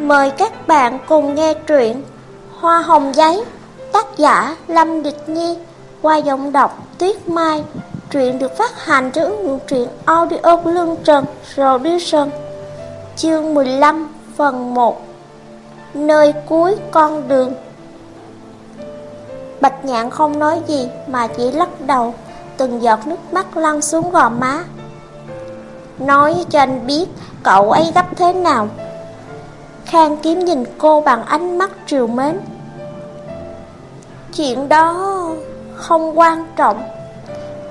Mời các bạn cùng nghe truyện Hoa hồng giấy, Tác giả Lâm Địch Nhi, Qua giọng đọc Tuyết Mai. Truyện được phát hành trên ứng dụng truyện audio của Lương Trần Production. Chương 15 phần 1 Nơi cuối con đường. Bạch nhạn không nói gì mà chỉ lắc đầu, Từng giọt nước mắt lăn xuống gò má. Nói cho anh biết, cậu ấy gấp thế nào? Khang kiếm nhìn cô bằng ánh mắt triều mến. Chuyện đó không quan trọng.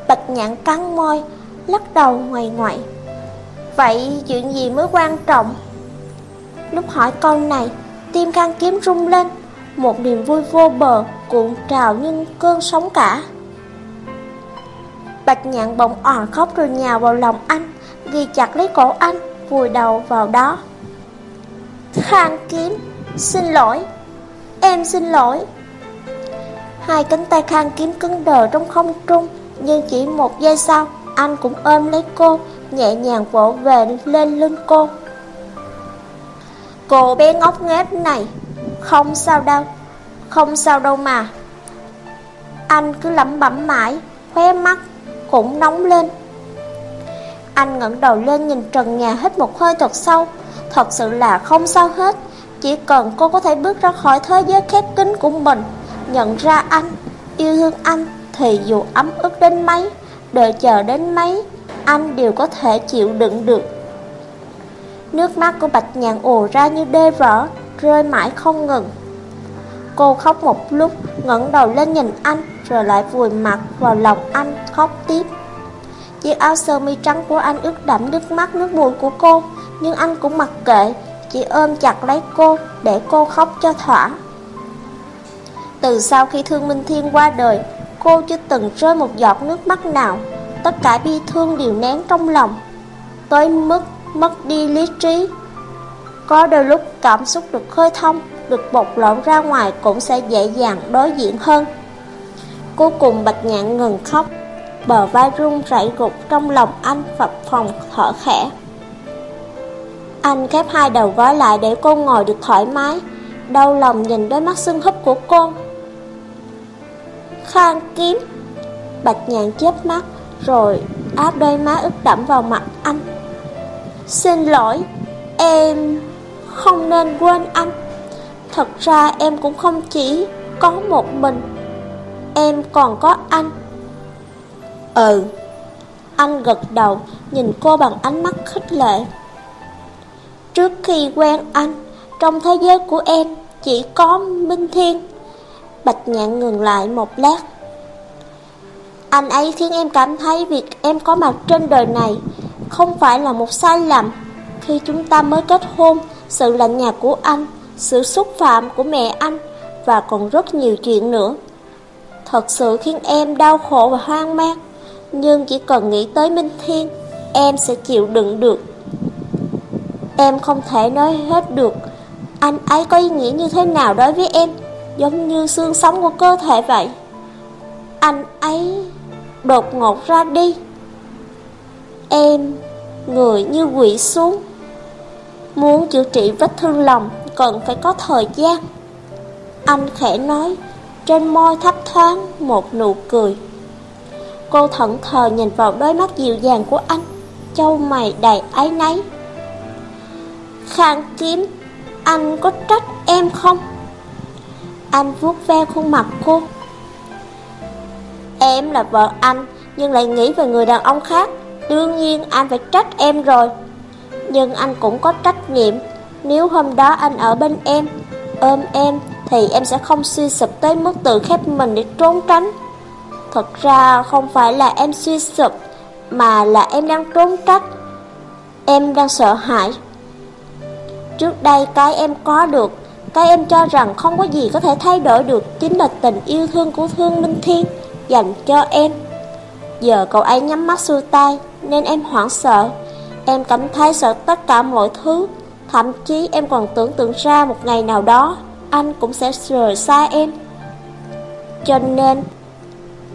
Bạch nhạn cắn môi, Lắc đầu ngoài ngoại. Vậy chuyện gì mới quan trọng? Lúc hỏi câu này, Tim khang kiếm rung lên, Một niềm vui vô bờ, Cuộn trào như cơn sóng cả. Bạch nhạn bỗng òn khóc rồi nhào vào lòng anh, Ghi chặt lấy cổ anh, Vùi đầu vào đó. Khang kiếm, Xin lỗi. Em xin lỗi. Hai cánh tay khang kiếm cứng đờ trong không trung, Nhưng chỉ một giây sau, Anh cũng ôm lấy cô, Nhẹ nhàng vỗ về lên lưng cô. Cô bé ngốc nghếch này, Không sao đâu, Không sao đâu mà. Anh cứ lẩm bẩm mãi, Khóe mắt cũng nóng lên. Anh ngẩng đầu lên nhìn trần nhà hít một hơi thật sâu Thật sự là không sao hết. Chỉ cần cô có thể bước ra khỏi thế giới khép kín của mình Nhận ra anh, yêu thương anh Thì dù ấm ức đến mấy Đợi chờ đến mấy Anh đều có thể chịu đựng được. Nước mắt của Bạch Nhàn ồ ra như đê vỡ Rơi mãi không ngừng. Cô khóc một lúc ngẩng đầu lên nhìn anh Rồi lại vùi mặt vào lòng anh khóc tiếp. Chiếc áo sơ mi trắng của anh ướt đẫm nước mắt nước mũi của cô nhưng anh cũng mặc kệ, Chỉ ôm chặt lấy cô Để cô khóc cho thỏa. Từ sau khi Thương Minh Thiên qua đời, Cô chưa từng rơi một giọt nước mắt nào. Tất cả bi thương đều nén trong lòng. Tới mức mất đi lý trí. Có đôi lúc cảm xúc được khơi thông, Được bộc lộ ra ngoài cũng sẽ dễ dàng đối diện hơn. Cuối cùng Bạch Nhạn ngừng khóc. Bờ vai run rẩy gục trong lòng anh phập phòng thở khẽ. Anh khép hai đầu gói lại để cô ngồi được thoải mái, Đau lòng nhìn đôi mắt sưng húp của cô. Khang kiếm. Bạch nhạn chớp mắt, Rồi áp đôi má ướt đẫm vào mặt anh. Xin lỗi, Em không nên quên anh. Thật ra em cũng không chỉ có một mình, Em còn có anh. Ừ. Anh gật đầu, Nhìn cô bằng ánh mắt khích lệ. Trước khi quen anh, Trong thế giới của em Chỉ có Minh Thiên. Bạch nhạn ngừng lại một lát. Anh ấy khiến em cảm thấy Việc em có mặt trên đời này Không phải là một sai lầm. Khi chúng ta mới kết hôn, Sự lạnh nhạt của anh, Sự xúc phạm của mẹ anh Và còn rất nhiều chuyện nữa. Thật sự khiến em đau khổ và hoang mang, nhưng chỉ cần nghĩ tới Minh Thiên, Em sẽ chịu đựng được. Em không thể nói hết được. Anh ấy có ý nghĩa như thế nào đối với em? Giống như xương sống của cơ thể vậy. Anh ấy đột ngột ra đi. Em, người như quỷ xuống. Muốn chữa trị vết thương lòng, Cần phải có thời gian. Anh khẽ nói, Trên môi thấp thoáng một nụ cười. Cô thẫn thờ nhìn vào đôi mắt dịu dàng của anh, Châu mày đầy áy náy. Khang kiếm, Anh có trách em không? Anh vuốt ve khuôn mặt cô. Em là vợ anh, Nhưng lại nghĩ về người đàn ông khác. Đương nhiên anh phải trách em rồi. Nhưng anh cũng có trách nhiệm. Nếu hôm đó anh ở bên em, Ôm em, Thì em sẽ không suy sụp tới mức tự khép mình để trốn tránh. Thật ra không phải là em suy sụp, Mà là em đang trốn trách Em đang sợ hãi. Trước đây cái em có được. Cái em cho rằng không có gì có thể thay đổi được, Chính là tình yêu thương của Thương Minh Thiên Dành cho em. Giờ cậu ấy nhắm mắt xuôi tay, Nên em hoảng sợ. Em cảm thấy sợ tất cả mọi thứ. Thậm chí em còn tưởng tượng ra một ngày nào đó, Anh cũng sẽ rời xa em. Cho nên,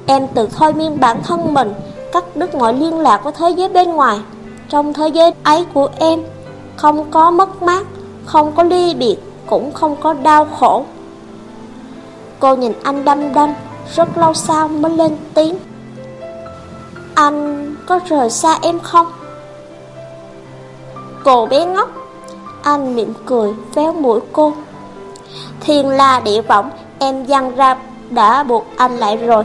Em tự thôi miên bản thân mình, Cắt đứt mọi liên lạc với thế giới bên ngoài. Trong thế giới ấy của em, Không có mất mát không có ly biệt, cũng không có đau khổ. Cô nhìn anh đăm đăm, rất lâu sau mới lên tiếng. Anh có rời xa em không? Cô bé ngốc, anh mỉm cười, véo mũi cô. Thiên la địa võng, em dăng ra đã buộc anh lại rồi.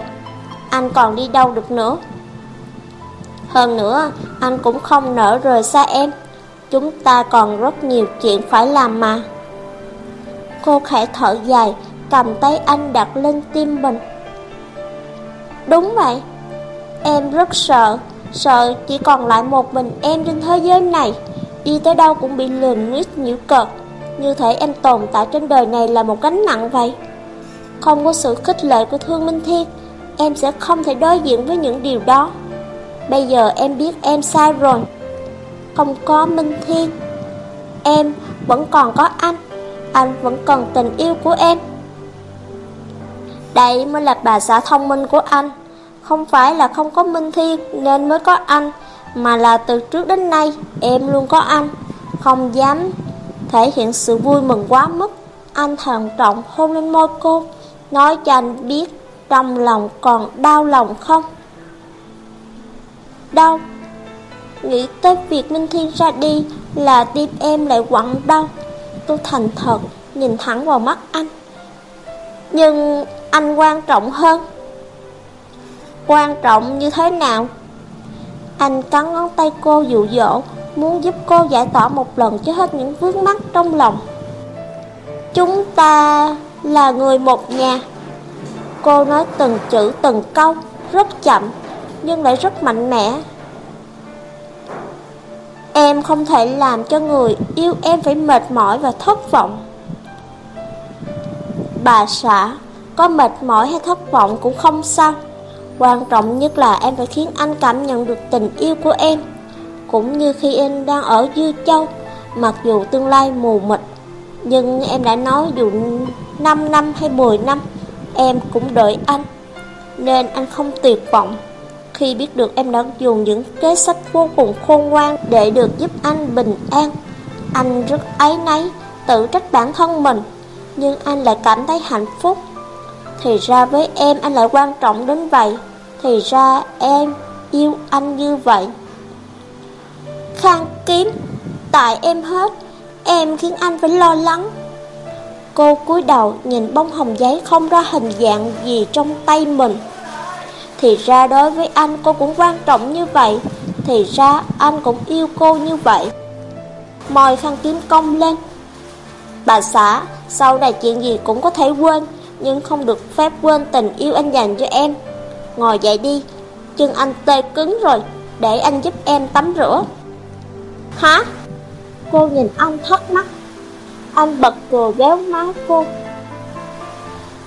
Anh còn đi đâu được nữa? Hơn nữa, anh cũng không nỡ rời xa em. Chúng ta còn rất nhiều chuyện phải làm mà. Cô khẽ thở dài, cầm tay anh đặt lên tim mình. Đúng vậy, em rất sợ, sợ chỉ còn lại một mình em trên thế giới này. Đi tới đâu cũng bị lườn nguyết nhiễu cợt, như thể em tồn tại trên đời này là một gánh nặng vậy. Không có sự khích lệ của Thương Minh Thiên, em sẽ không thể đối diện với những điều đó. Bây giờ em biết em sai rồi không có Minh Thiên. Em vẫn còn có anh Anh vẫn cần tình yêu của em. Đây mới là bà xã thông minh của anh. Không phải là không có Minh Thiên nên mới có anh, Mà là từ trước đến nay em luôn có anh. Không dám thể hiện sự vui mừng quá mức, Anh thận trọng hôn lên môi cô, Nói cho anh biết trong lòng còn đau lòng không? Đau. Nghĩ tới việc Minh Thiên ra đi là tim em lại quặn đau. Tôi thành thật nhìn thẳng vào mắt anh. Nhưng anh quan trọng hơn. Quan trọng như thế nào? Anh cắn ngón tay cô dụ dỗ, Muốn giúp cô giải tỏa một lần cho hết những vướng mắc trong lòng. Chúng ta là người một nhà. Cô nói từng chữ từng câu, Rất chậm, nhưng lại rất mạnh mẽ. Em không thể làm cho người yêu em phải mệt mỏi và thất vọng. Bà xã, có mệt mỏi hay thất vọng cũng không sao. Quan trọng nhất là em phải khiến anh cảm nhận được tình yêu của em. Cũng như khi em đang ở Dư Châu, mặc dù tương lai mù mịt, nhưng em đã nói dù 5 năm hay 10 năm, em cũng đợi anh. Nên anh không tuyệt vọng. Khi biết được em đã dùng những kế sách vô cùng khôn ngoan để được giúp anh bình an. Anh rất áy náy, tự trách bản thân mình Nhưng anh lại cảm thấy hạnh phúc. Thì ra với em anh lại quan trọng đến vậy. Thì ra em yêu anh như vậy. Khang kiếm Tại em hết Em khiến anh phải lo lắng. Cô cúi đầu nhìn bông hồng giấy không ra hình dạng gì trong tay mình thì ra đối với anh cô cũng quan trọng như vậy. Thì ra anh cũng yêu cô như vậy. Mời khăn kiếm công lên. Bà xã, sau này chuyện gì cũng có thể quên Nhưng không được phép quên tình yêu anh dành cho em. Ngồi dậy đi Chân anh tê cứng rồi Để anh giúp em tắm rửa. Hả? Cô nhìn anh thắc mắc. Anh bật cười véo má cô.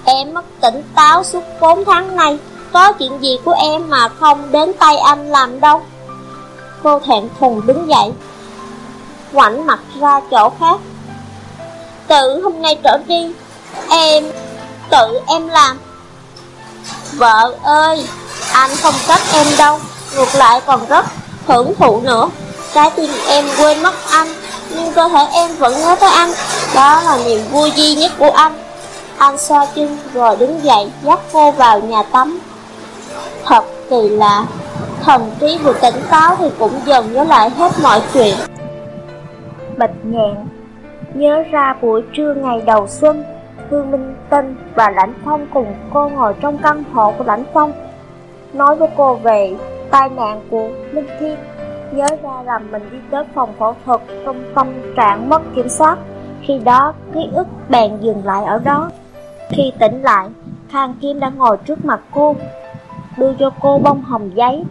Em mất tỉnh táo suốt 4 tháng nay có chuyện gì của em mà không đến tay anh làm đâu? Cô thẹn thùng đứng dậy, Ngoảnh mặt ra chỗ khác. Tự hôm nay trở đi, Em, Tự em làm. Vợ ơi, Anh không trách em đâu, Ngược lại còn rất hưởng thụ nữa. Trái tim em quên mất anh, Nhưng cơ thể em vẫn nhớ tới anh. Đó là niềm vui duy nhất của anh. Anh xoa chân rồi đứng dậy, Dắt cô vào nhà tắm. Thật kỳ lạ. Thần trí vừa tỉnh táo thì cũng dần nhớ lại hết mọi chuyện. Bạch nhẹn Nhớ ra buổi trưa ngày đầu xuân thư Minh Tinh và Lãnh Phong cùng cô ngồi trong căn hộ của Lãnh Phong. Nói với cô về tai nạn của Minh Thiên Nhớ ra rằng mình đi tới phòng phẫu thuật trong tâm trạng mất kiểm soát. Khi đó ký ức bèn dừng lại ở đó. Khi tỉnh lại, Khang Kim đã ngồi trước mặt cô đưa cho cô bông hồng giấy.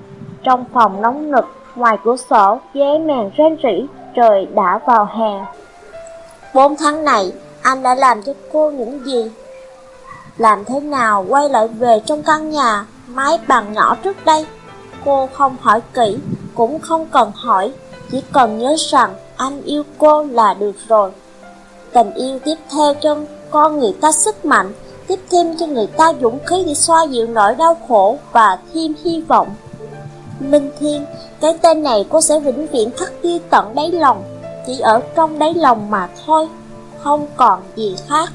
Trong phòng nóng nực, ngoài cửa sổ, giấy mèn rên rỉ, trời đã vào hè. Bốn tháng này, anh đã làm cho cô những gì? Làm thế nào quay lại về trong căn nhà, mái bằng nhỏ trước đây? Cô không hỏi kỹ, cũng không cần hỏi, chỉ cần nhớ rằng anh yêu cô là được rồi. Tình yêu tiếp theo cho con người ta sức mạnh, tiếp thêm cho người ta dũng khí để xoa dịu nỗi đau khổ và thêm hy vọng. Minh Thiên, cái tên này cô sẽ vĩnh viễn khắc ghi tận đáy lòng. chỉ ở trong đáy lòng mà thôi, không còn gì khác.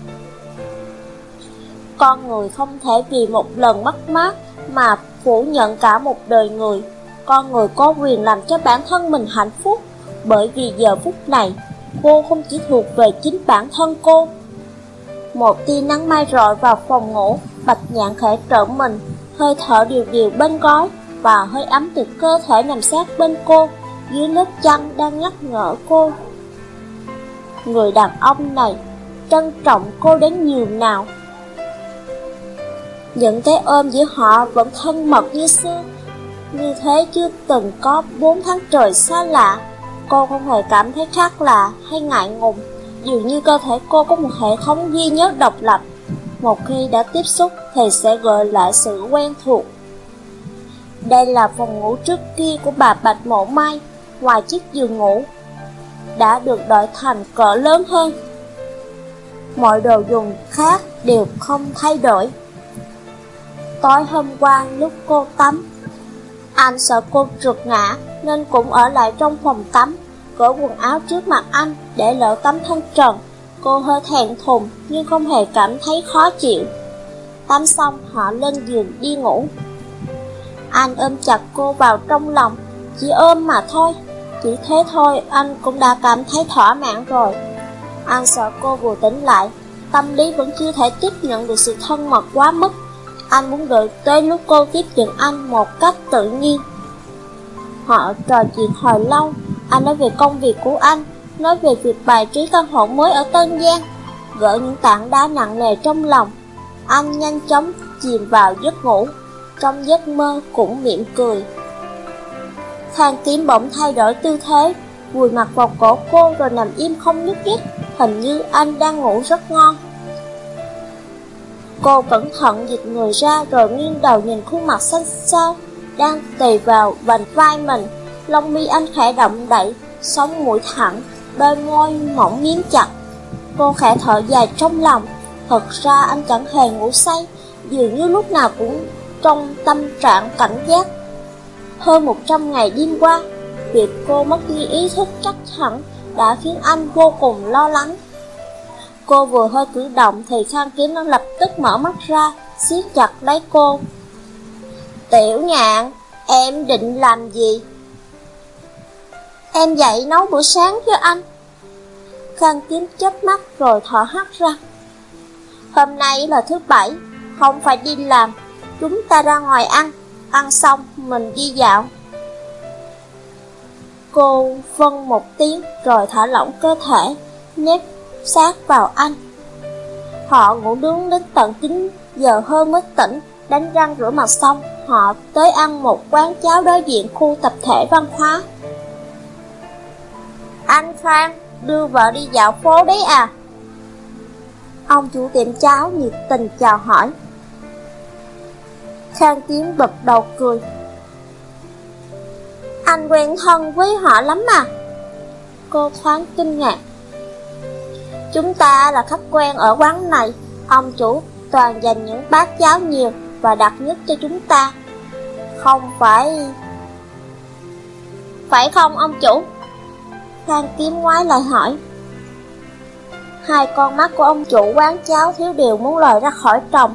Con người không thể vì một lần mất mát mà phủ nhận cả một đời người. Con người có quyền làm cho bản thân mình hạnh phúc, bởi vì giờ phút này, cô không chỉ thuộc về chính bản thân cô. Một tia nắng mai rọi vào phòng ngủ, bạch nhạn khẽ trở mình, hơi thở điều điều bên gói và hơi ấm từ cơ thể nằm sát bên cô, dưới lớp chăn đang nhắc nhở cô. Người đàn ông này trân trọng cô đến nhiều nào. Những cái ôm giữa họ vẫn thân mật như xưa, như thế chưa từng có bốn tháng trời xa lạ. Cô không hề cảm thấy khác lạ hay ngại ngùng, dường như cơ thể cô có một hệ thống ghi nhớ độc lập. Một khi đã tiếp xúc thì sẽ gợi lại sự quen thuộc. Đây là phòng ngủ trước kia của bà Bạch Mộ Mai, ngoài chiếc giường ngủ, đã được đổi thành cỡ lớn hơn. Mọi đồ dùng khác đều không thay đổi. Tối hôm qua lúc cô tắm, anh sợ cô trượt ngã nên cũng ở lại trong phòng tắm, cởi quần áo trước mặt anh để lỡ tấm thân trần. Cô hơi thẹn thùng nhưng không hề cảm thấy khó chịu. Tắm xong họ lên giường đi ngủ. Anh ôm chặt cô vào trong lòng, chỉ ôm mà thôi. Chỉ thế thôi anh cũng đã cảm thấy thỏa mãn rồi. Anh sợ cô vừa tỉnh lại, tâm lý vẫn chưa thể tiếp nhận được sự thân mật quá mức. Anh muốn đợi tới lúc cô tiếp nhận anh một cách tự nhiên. Họ trò chuyện hồi lâu, anh nói về công việc của anh, nói về việc bài trí căn hộ mới ở Tân Giang, gỡ những tảng đá nặng nề trong lòng. Anh nhanh chóng chìm vào giấc ngủ, trong giấc mơ cũng mỉm cười. Thang tím bỗng thay đổi tư thế, vùi mặt vào cổ cô rồi nằm im không nhúc nhích, hình như anh đang ngủ rất ngon. Cô cẩn thận dịch người ra rồi nghiêng đầu nhìn khuôn mặt xanh xao, đang tì vào vành vai mình, lông mi anh khẽ động đậy, sống mũi thẳng, đôi môi mỏng miếng chặt. Cô khẽ thở dài trong lòng, thật ra anh chẳng hề ngủ say, dường như lúc nào cũng trong tâm trạng cảnh giác. Hơn 100 ngày đêm qua, việc cô mất đi ý thức chắc hẳn đã khiến anh vô cùng lo lắng. Cô vừa hơi cử động thì Khang Kiếm nó lập tức mở mắt ra, siết chặt lấy cô. Tiểu nhạn, em định làm gì? Em dậy nấu bữa sáng cho anh. Khang Kiếm chớp mắt rồi thở hắt ra. Hôm nay là thứ bảy, không phải đi làm, chúng ta ra ngoài ăn, ăn xong mình đi dạo. Cô phân một tiếng rồi thả lỏng cơ thể, nếp sát vào anh. Họ ngủ nướng đến tận 9 giờ hơn mới tỉnh, đánh răng rửa mặt xong, họ tới ăn một quán cháo đối diện khu tập thể văn hóa. Anh Phan, đưa vợ đi dạo phố đấy à? Ông chủ tiệm cháo nhiệt tình chào hỏi. Khang Tiến bật đầu cười. Anh quen thân với họ lắm mà. Cô thoáng kinh ngạc. Chúng ta là khách quen ở quán này, ông chủ toàn dành những bát cháo nhiều và đặc nhất cho chúng ta. Không phải... Phải không ông chủ? Khang kiếm ngoái lại hỏi. Hai con mắt của ông chủ quán cháo thiếu điều muốn lòi ra khỏi tròng.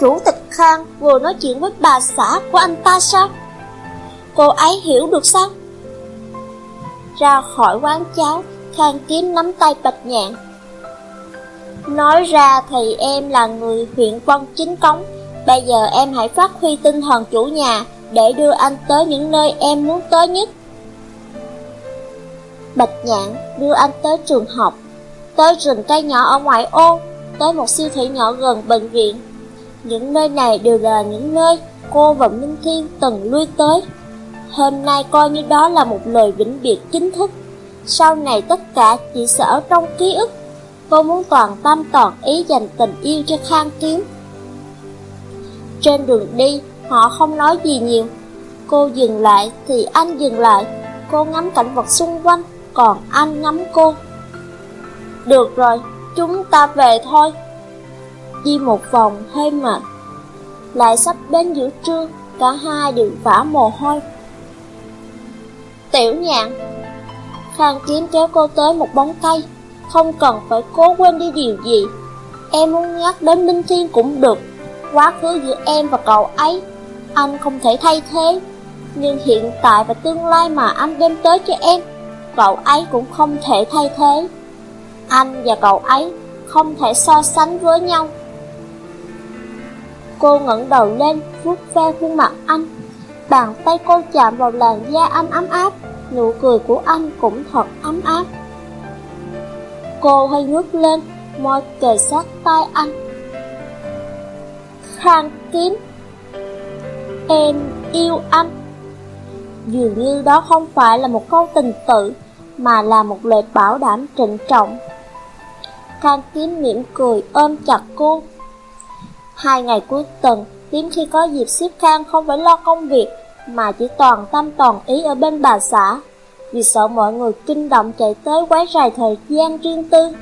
Chủ tịch Khang vừa nói chuyện với bà xã của anh ta sao? Cô ấy hiểu được sao? Ra khỏi quán cháo, Khang Kiếm nắm tay Bạch Nhạn. Nói ra thì em là người huyện quân Chính Cống, bây giờ em hãy phát huy tinh thần chủ nhà để đưa anh tới những nơi em muốn tới nhất. Bạch Nhạn đưa anh tới trường học, tới rừng cây nhỏ ở ngoại ô, tới một siêu thị nhỏ gần bệnh viện. Những nơi này đều là những nơi cô và Minh Thiên từng lui tới. Hôm nay coi như đó là một lời vĩnh biệt chính thức. Sau này tất cả chỉ sẽ ở trong ký ức Cô muốn toàn tâm toàn ý dành tình yêu cho Khang Kiếm Trên đường đi Họ không nói gì nhiều Cô dừng lại thì anh dừng lại Cô ngắm cảnh vật xung quanh còn anh ngắm cô. Được rồi, Chúng ta về thôi. Đi một vòng hơi mệt. Lại sắp đến giữa trưa, Cả hai đều vã mồ hôi. Tiểu nhạn Khang kiếm kéo cô tới một bóng cây Không cần phải cố quên đi điều gì. Em muốn nhắc đến Minh Thiên cũng được. Quá khứ giữa em và cậu ấy, Anh không thể thay thế. Nhưng hiện tại và tương lai mà anh đem tới cho em Cậu ấy cũng không thể thay thế. Anh và cậu ấy không thể so sánh với nhau. Cô ngẩng đầu lên, vuốt ve khuôn mặt anh. Bàn tay cô chạm vào làn da anh ấm áp Nụ cười của anh cũng thật ấm áp. Cô hơi ngước lên, môi kề sát tay anh. Khang kiếm Em yêu anh. Dường như đó không phải là một câu tình tự. Mà là một lời bảo đảm trịnh trọng. Khang kiếm mỉm cười ôm chặt cô. Hai ngày cuối tuần kiếm khi có dịp xếp Khang không phải lo công việc, Mà chỉ toàn tâm toàn ý ở bên bà xã, Vì sợ mọi người kinh động chạy tới quấy rầy thời gian riêng tư.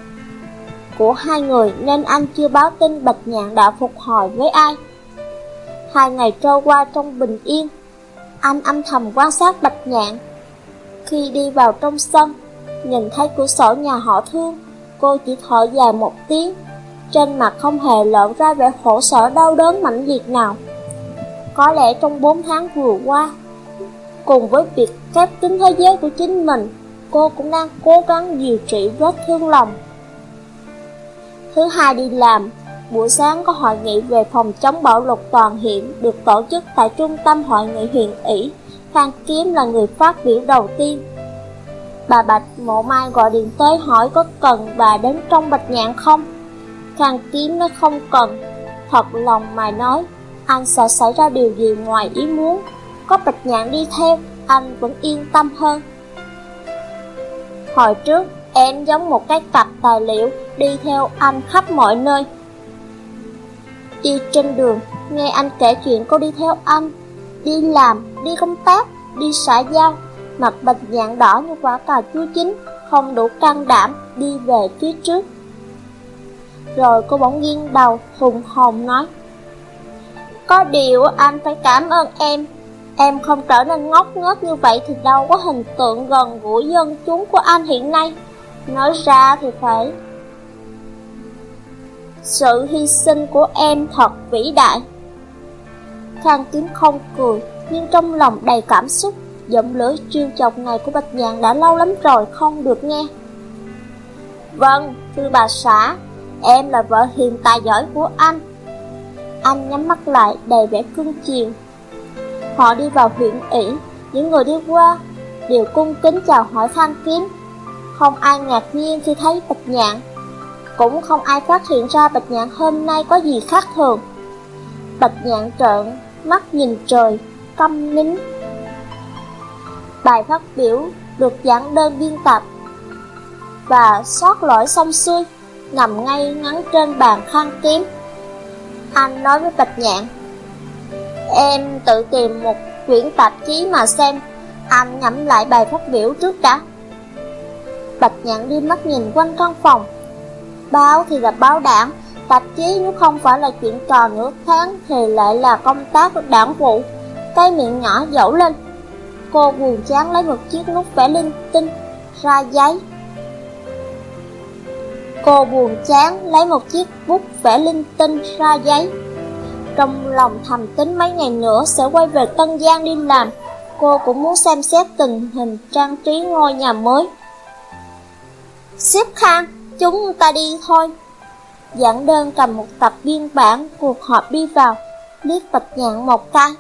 Của hai người nên anh chưa báo tin Bạch Nhạn đã phục hồi với ai. Hai ngày trôi qua trong bình yên, Anh âm thầm quan sát Bạch Nhạn khi đi vào trong sân Nhìn thấy cửa sổ nhà họ thương Cô chỉ thở dài một tiếng trên mặt không hề lộ ra vẻ khổ sở đau đớn mãnh liệt nào. Có lẽ trong 4 tháng vừa qua, cùng với việc khép kín thế giới của chính mình, cô cũng đang cố gắng điều trị vết thương lòng. Thứ hai đi làm, buổi sáng có hội nghị về phòng chống bạo lực toàn hiện được tổ chức tại trung tâm hội nghị huyện ủy. Phan Kiếm là người phát biểu đầu tiên. Bà Bạch Mộ Mai gọi điện tới hỏi có cần bà đến trong Bạch Nhạn không? Khang kiếm nó không cần. Thật lòng mà nói Anh sợ xảy ra điều gì ngoài ý muốn? Có bạch nhạn đi theo Anh vẫn yên tâm hơn. Hồi trước Em giống một cái cặp tài liệu Đi theo anh khắp mọi nơi. Đi trên đường Nghe anh kể chuyện cô đi theo anh Đi làm, đi công tác Đi xã giao Mặt bạch nhạn đỏ như quả cà chua chín, Không đủ can đảm Đi về phía trước. Rồi cô bỗng nghiêng đầu, hùng hồn nói, Có điều anh phải cảm ơn em. Em không trở nên ngốc nghếch như vậy thì đâu có hình tượng gần gũi dân chúng của anh hiện nay. Nói ra thì phải. Sự hy sinh của em thật vĩ đại. Khang kiếm không cười. Nhưng trong lòng đầy cảm xúc Giọng lưỡi trêu chọc này của Bạch Nhàn đã lâu lắm rồi không được nghe. Vâng, thưa bà xã Em là vợ hiền tài giỏi của anh. Anh nhắm mắt lại đầy vẻ cưng chiều. Họ đi vào huyện ủy Những người đi qua Đều cung kính chào hỏi Phan Kiếm Không ai ngạc nhiên khi thấy Bạch Nhạn. Cũng không ai phát hiện ra Bạch Nhạn hôm nay có gì khác thường. Bạch Nhạn trợn Mắt nhìn trời Câm nín Bài phát biểu được giảng đơn biên tập Và sót lỗi xong xuôi nằm ngay ngắn trên bàn khăn kiếm. Anh nói với Bạch Nhạn, Em tự tìm một quyển tạp chí mà xem, anh nhẩm lại bài phát biểu trước đã. Bạch Nhạn đi mắt nhìn quanh căn phòng. Báo thì là báo đảng, tạp chí nếu không phải là chuyện trò nửa tháng thì lại là công tác đảng vụ. Cái miệng nhỏ dẫu lên. Cô buồn chán lấy một chiếc nút vẽ linh tinh ra giấy. Cô buồn chán lấy một chiếc bút vẽ linh tinh ra giấy. Trong lòng thầm tính mấy ngày nữa sẽ quay về Tân Giang đi làm. Cô cũng muốn xem xét tình hình trang trí ngôi nhà mới. Xếp khang, chúng ta đi thôi. Giảng đơn cầm một tập biên bản cuộc họp đi vào. Liếc bạch nhạn một cái.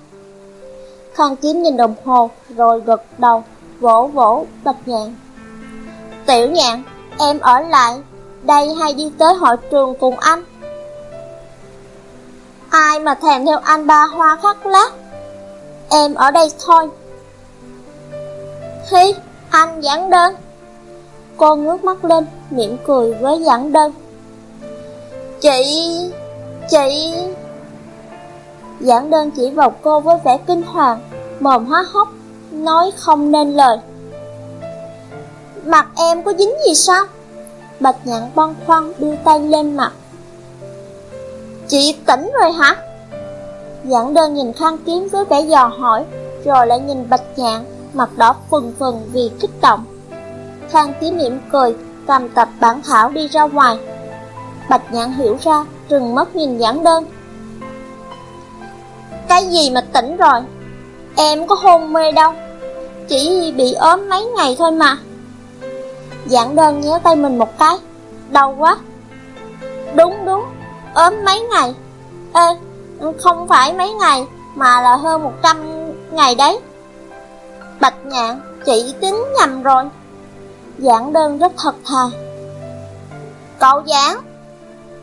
Khang kiếm nhìn đồng hồ rồi gật đầu Vỗ vỗ bạch nhạn Tiểu nhạn, em ở lại đây hay đi tới hội trường cùng anh? Ai mà thèm theo anh ba hoa khắc lát? Em ở đây thôi. Hi, anh giảng đơn. Cô ngước mắt lên, mỉm cười với giảng đơn. Chị, chị... Giảng đơn chỉ vào cô với vẻ kinh hoàng, mồm hóa hốc, nói không nên lời. Mặt em có dính gì sao? Bạch nhạn băn khoăn đưa tay lên mặt Chị tỉnh rồi hả? Giảng đơn nhìn khăn kiếm với vẻ dò hỏi Rồi lại nhìn bạch nhạn Mặt đỏ phừng phừng vì kích động Khang tí niệm cười, cầm tập bản thảo đi ra ngoài. Bạch nhãn hiểu ra, trừng mắt nhìn giảng đơn. Cái gì mà tỉnh rồi? Em có hôn mê đâu, chỉ bị ốm mấy ngày thôi mà. Giảng đơn nhéo tay mình một cái, đau quá. Đúng đúng, ốm mấy ngày. Ê, không phải mấy ngày, mà là hơn 100 ngày đấy. Bạch nhạn, chị tính nhầm rồi. Giảng đơn rất thật thà. Cậu giảng,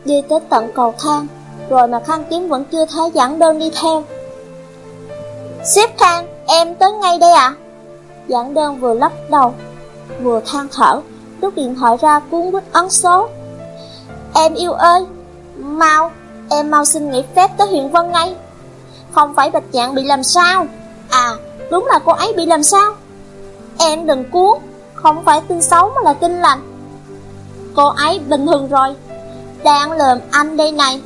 đi tới tận cầu thang, rồi mà Khang Kiếm vẫn chưa thấy giảng đơn đi theo. Xếp Khang, em tới ngay đây ạ. À? Giảng đơn vừa lắc đầu, vừa than thở, rút điện thoại ra cuốn bút ấn số. Em yêu ơi, mau, em mau xin nghỉ phép tới huyện Vân ngay. Không phải Bạch Nhạn bị làm sao? À, đúng là cô ấy bị làm sao? Em đừng cuốn, không phải tin xấu mà là tin lành. Cô ấy bình thường rồi, đang lờm anh đây này.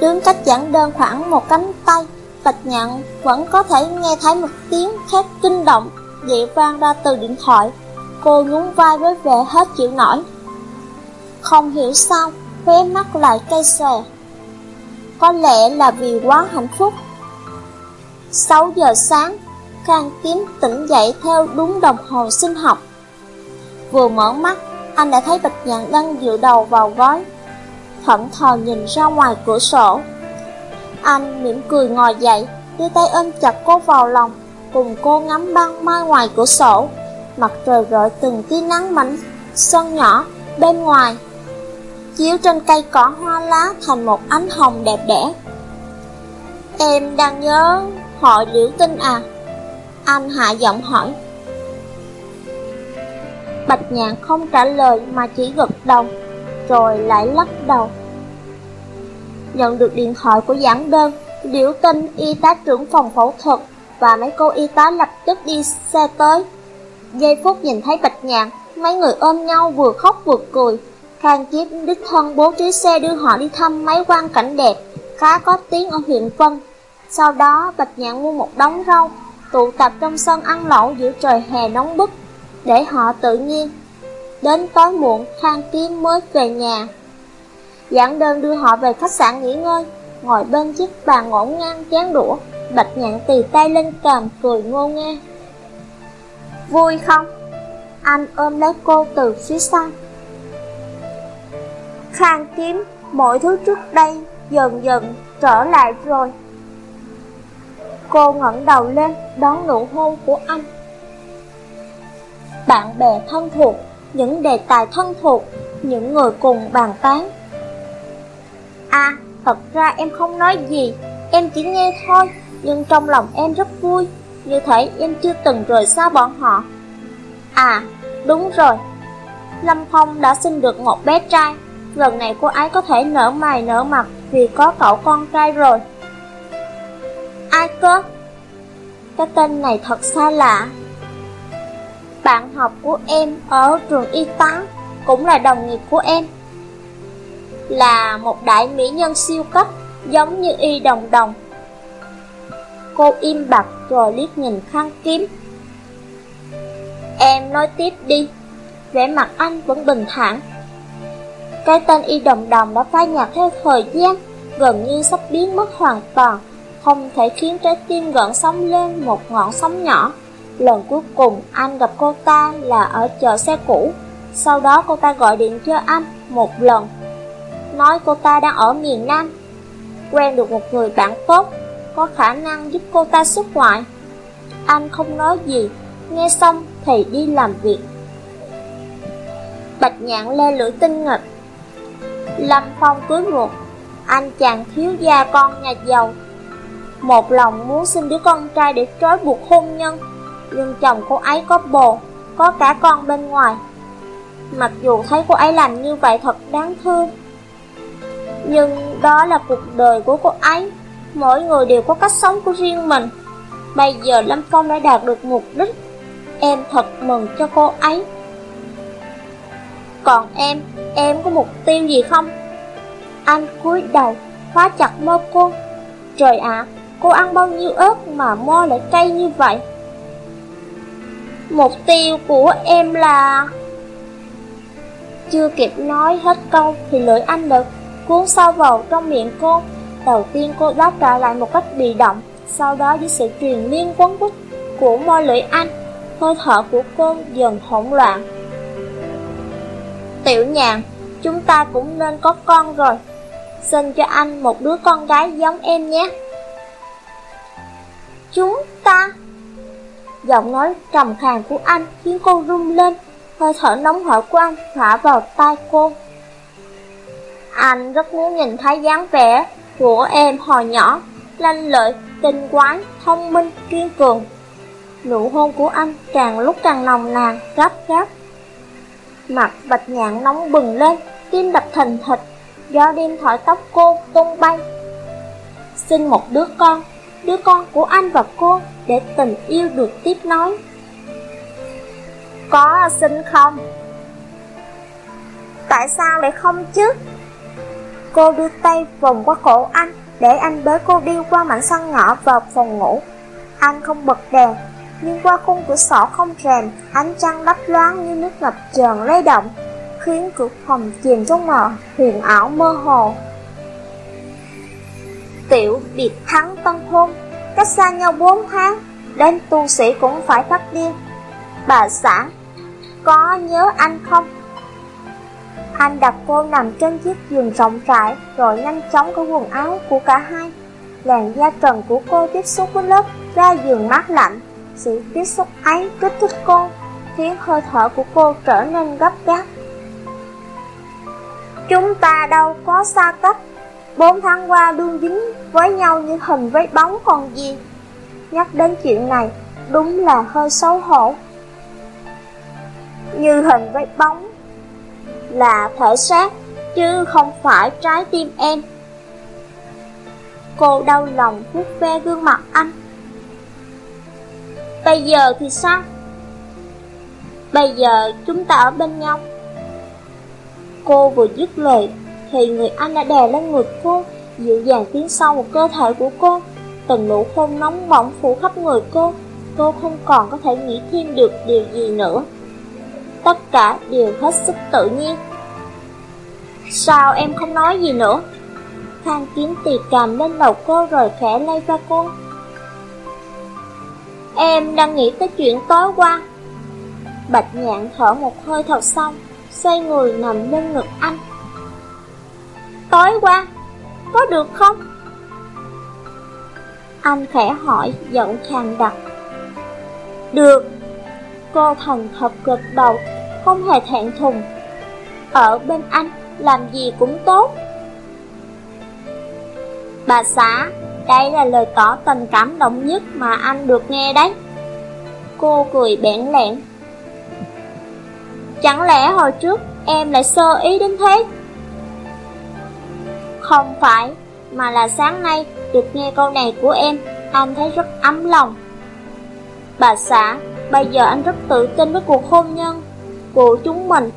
Đứng cách giảng đơn khoảng một cánh tay, Bạch Nhạn vẫn có thể nghe thấy một tiếng thét kinh động, dị vang ra từ điện thoại. Cô nhún vai với vẻ hết chịu nổi. Không hiểu sao, khóe mắt lại cay xè. Có lẽ là vì quá hạnh phúc. 6 giờ sáng, Khang Kiếm tỉnh dậy theo đúng đồng hồ sinh học. Vừa mở mắt, anh đã thấy Bạch Nhạn đang dựa đầu vào gói, thẫn thờ nhìn ra ngoài cửa sổ. Anh mỉm cười ngồi dậy, đưa tay ôm chặt cô vào lòng, cùng cô ngắm băng mai ngoài cửa sổ. Mặt trời rọi từng tia nắng mảnh, sân nhỏ, bên ngoài. Chiếu trên cây cỏ hoa lá thành một ánh hồng đẹp đẽ. Em đang nhớ hội liễu tinh à? Anh hạ giọng hỏi. Bạch nhạn không trả lời mà chỉ gật đầu, rồi lại lắc đầu. Nhận được điện thoại của giảng đơn, Liễu Tinh, y tá trưởng phòng phẫu thuật và mấy cô y tá lập tức đi xe tới. Giây phút nhìn thấy Bạch Nhạn, mấy người ôm nhau vừa khóc vừa cười. Khang Kiếp đích thân bố trí xe đưa họ đi thăm mấy quan cảnh đẹp, khá có tiếng ở huyện Vân. Sau đó Bạch Nhạn mua một đống rau, tụ tập trong sân ăn lẩu giữa trời hè nóng bức, để họ tự nhiên. Đến tối muộn, Khang Kiếm mới về nhà. Giảng đơn đưa họ về khách sạn nghỉ ngơi, ngồi bên chiếc bàn ngổn ngang chén đũa, Bạch Nhạn tì tay lên càm cười ngô nghe. Vui không? Anh ôm lấy cô từ phía sau. Khang kiếm, mọi thứ trước đây dần dần trở lại rồi. Cô ngẩng đầu lên đón nụ hôn của anh. Bạn bè thân thuộc, những đề tài thân thuộc, những người cùng bàn tán. À, thật ra em không nói gì, em chỉ nghe thôi, nhưng trong lòng em rất vui, như thể em chưa từng rời xa bọn họ. À, đúng rồi, Lâm Phong đã sinh được một bé trai, lần này cô ấy có thể nở mày nở mặt vì có cậu con trai rồi. Ai cơ? Cái tên này thật xa lạ. Bạn học của em ở trường y tá, cũng là đồng nghiệp của em. Là một đại mỹ nhân siêu cấp, giống như y đồng đồng. Cô im bặt rồi liếc nhìn khăn kiếm. Em nói tiếp đi. Vẻ mặt anh vẫn bình thản. Cái tên y đồng đồng đã phai nhạt theo thời gian, gần như sắp biến mất hoàn toàn không thể khiến trái tim gợn sóng lên một ngọn sóng nhỏ. Lần cuối cùng anh gặp cô ta là ở chợ xe cũ, sau đó cô ta gọi điện cho anh một lần, nói cô ta đang ở miền Nam, quen được một người bạn tốt, có khả năng giúp cô ta xuất ngoại. Anh không nói gì, nghe xong thì đi làm việc. Bạch nhạn lê lưỡi tinh nghịch. Lâm Phong cưới ruột, anh chàng thiếu gia con nhà giàu một lòng muốn sinh đứa con trai để trói buộc hôn nhân Nhưng chồng cô ấy có bồ Có cả con bên ngoài Mặc dù thấy cô ấy làm như vậy thật đáng thương nhưng đó là cuộc đời của cô ấy. Mỗi người đều có cách sống của riêng mình. Bây giờ Lâm Phong đã đạt được mục đích. Em thật mừng cho cô ấy. Còn em, em có mục tiêu gì không? Anh cúi đầu, khóa chặt môi cô. Trời ạ, Cô ăn bao nhiêu ớt mà mo lại cay như vậy? Mục tiêu của em là... Chưa kịp nói hết câu thì lưỡi anh được cuốn sâu vào trong miệng cô. Đầu tiên cô đáp trả lại một cách bị động, sau đó với sự truyền liên quấn quýt của môi lưỡi anh, hơi thở của cô dần hỗn loạn. Tiểu nhàn, chúng ta cũng nên có con rồi. Xin cho anh một đứa con gái giống em nhé. Chúng ta Giọng nói trầm khàn của anh khiến cô run lên Hơi thở nóng hổi của anh thả vào tai cô anh rất muốn nhìn thấy dáng vẻ của em hồi nhỏ Lanh lợi, tinh quái, thông minh, kiên cường Nụ hôn của anh càng lúc càng nồng nàn, gấp gáp Mặt bạch nhạn nóng bừng lên, tim đập thình thịch Gió đêm thổi tóc cô tung bay Xin một đứa con đứa con của anh và cô để tình yêu được tiếp nối. Có xin không? Tại sao lại không chứ? Cô đưa tay vòng qua cổ anh để anh bế cô đi qua mảnh sân nhỏ vào phòng ngủ. Anh không bật đèn, nhưng qua khung cửa sổ không rèm, ánh trăng lấp loáng như nước ngập tràn lay động, khiến cửa phòng chìm trong mờ huyền ảo mơ hồ. Tiểu biệt thắng tân hôn Cách xa nhau 4 tháng Đến tu sĩ cũng phải phát điên Bà xã Có nhớ anh không? Anh đặt cô nằm trên chiếc giường rộng rãi, Rồi nhanh chóng có quần áo của cả hai. Làn da trần của cô tiếp xúc với lớp da giường mát lạnh. Sự tiếp xúc ấy kích thích cô, Khiến hơi thở của cô trở nên gấp gáp. Chúng ta đâu có xa cách. Bốn tháng qua luôn dính với nhau như hình với bóng còn gì. Nhắc đến chuyện này, Đúng là hơi xấu hổ. Như hình với bóng là thể xác Chứ không phải trái tim em Cô đau lòng vuốt ve gương mặt anh Bây giờ thì sao? Bây giờ chúng ta ở bên nhau Cô vừa dứt lời thì người anh đã đè lên ngực cô, dịu dàng tiến sâu vào cơ thể của cô. Từng nụ hôn nóng bỏng phủ khắp người cô, cô không còn có thể nghĩ thêm được điều gì nữa. Tất cả đều hết sức tự nhiên. Sao em không nói gì nữa? Khang kiếm tì cầm lên đầu cô rồi khẽ lay ra cô. Em đang nghĩ tới chuyện tối qua. Bạch nhạn thở một hơi thật sâu, xoay người nằm lên ngực anh tối qua Có được không? Anh khẽ hỏi giọng khàn đặc Được Cô thần thật gật đầu Không hề thẹn thùng. Ở bên anh Làm gì cũng tốt. Bà xã Đây là lời tỏ tình cảm động nhất Mà anh được nghe đấy. Cô cười bẽn lẹn Chẳng lẽ hồi trước Em lại sơ ý đến thế? Không phải, mà là sáng nay được nghe câu này của em, anh thấy rất ấm lòng. Bà xã, bây giờ anh rất tự tin với cuộc hôn nhân của chúng mình.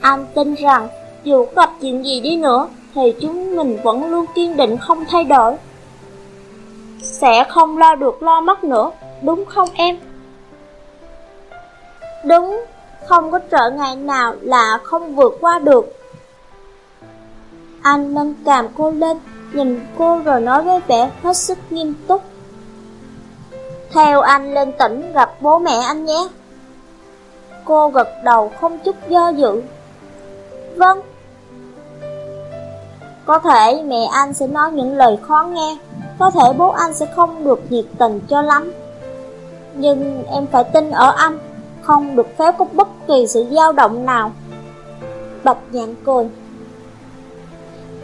Anh tin rằng dù gặp chuyện gì đi nữa, thì chúng mình vẫn luôn kiên định không thay đổi. Sẽ không lo được lo mất nữa, đúng không em? Đúng, không có trở ngại nào là không vượt qua được. Anh nâng cảm cô lên, nhìn cô rồi nói với vẻ hết sức nghiêm túc. Theo anh lên tỉnh gặp bố mẹ anh nhé. Cô gật đầu không chút do dự. Vâng. Có thể mẹ anh sẽ nói những lời khó nghe, có thể bố anh sẽ không được nhiệt tình cho lắm. Nhưng em phải tin ở anh, không được phép có bất kỳ sự dao động nào. Bạch nhạn cười.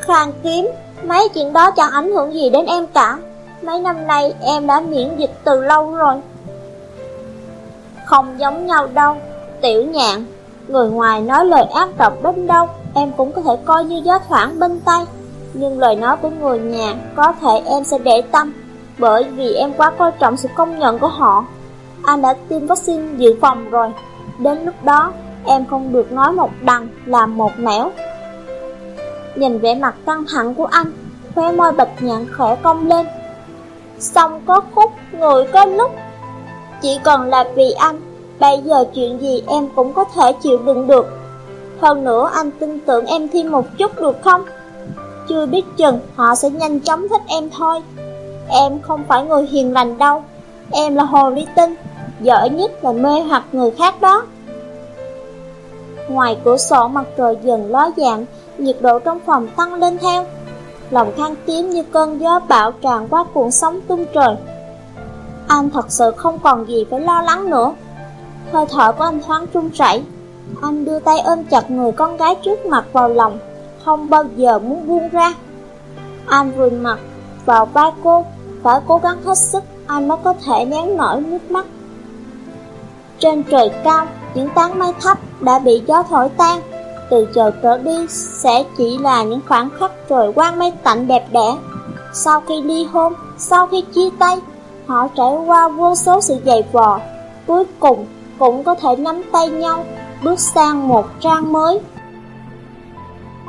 Khang kiếm, mấy chuyện đó chẳng ảnh hưởng gì đến em cả. Mấy năm nay em đã miễn dịch từ lâu rồi. Không giống nhau đâu, tiểu nhạn. Người ngoài nói lời ác độc đến đâu, em cũng có thể coi như gió thoảng bên tay. Nhưng lời nói của người nhà có thể em sẽ để tâm, bởi vì em quá coi trọng sự công nhận của họ. Anh đã tiêm vaccine dự phòng rồi, đến lúc đó em không được nói một đằng làm một nẻo. Nhìn vẻ mặt căng thẳng của anh Khóe môi bạch nhạn khẽ cong lên Xong có khúc, người có lúc. Chỉ còn là vì anh Bây giờ chuyện gì em cũng có thể chịu đựng được. Hơn nữa anh tin tưởng em thêm một chút được không? Chưa biết chừng họ sẽ nhanh chóng thích em thôi. Em không phải người hiền lành đâu. Em là hồ ly tinh Giỏi nhất là mê hoặc người khác đó. Ngoài cửa sổ mặt trời dần ló dạng Nhiệt độ trong phòng tăng lên theo. Lòng khăn tím như cơn gió bão tràn qua cuộn sóng tung trời. Anh thật sự không còn gì phải lo lắng nữa. Hơi thở của anh thoáng trung rẩy Anh đưa tay ôm chặt người con gái trước mặt vào lòng, Không bao giờ muốn buông ra. Anh vùi mặt, vào vai cô, Phải cố gắng hết sức, Anh mới có thể nén nổi nước mắt. Trên trời cao, Những tán mây thấp đã bị gió thổi tan. Từ giờ trở đi Sẽ chỉ là những khoảng khắc trời quang mây tạnh đẹp đẽ Sau khi ly hôn Sau khi chia tay Họ trải qua vô số sự dày vò Cuối cùng cũng có thể nắm tay nhau, bước sang một trang mới.